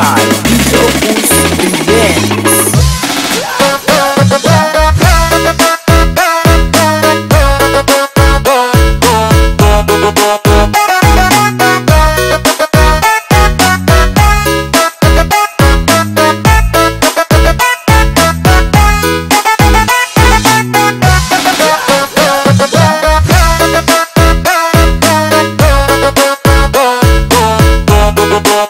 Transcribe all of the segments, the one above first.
by DJ Remix. Bye.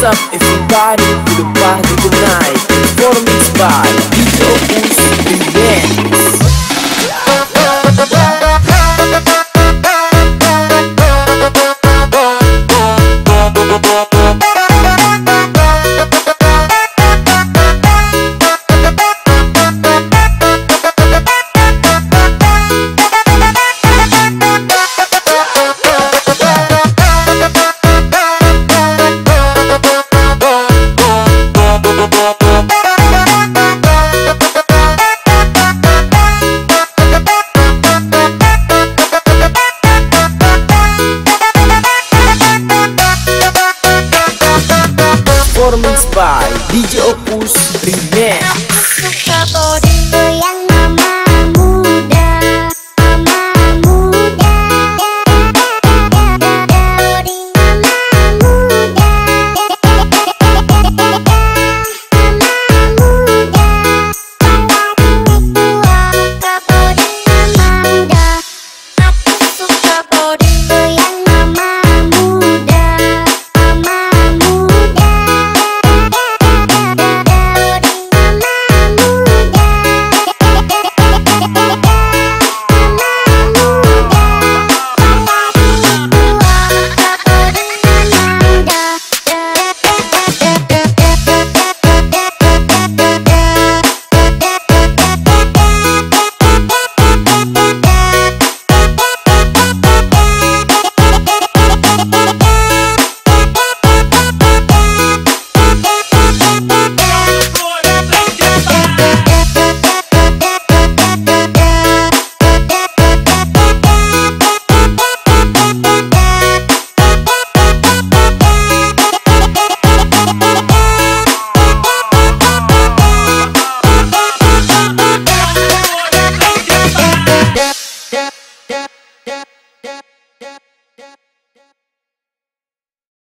What's up everybody to the party tonight. Performed by Vito Us Revenge DJ Opus Remix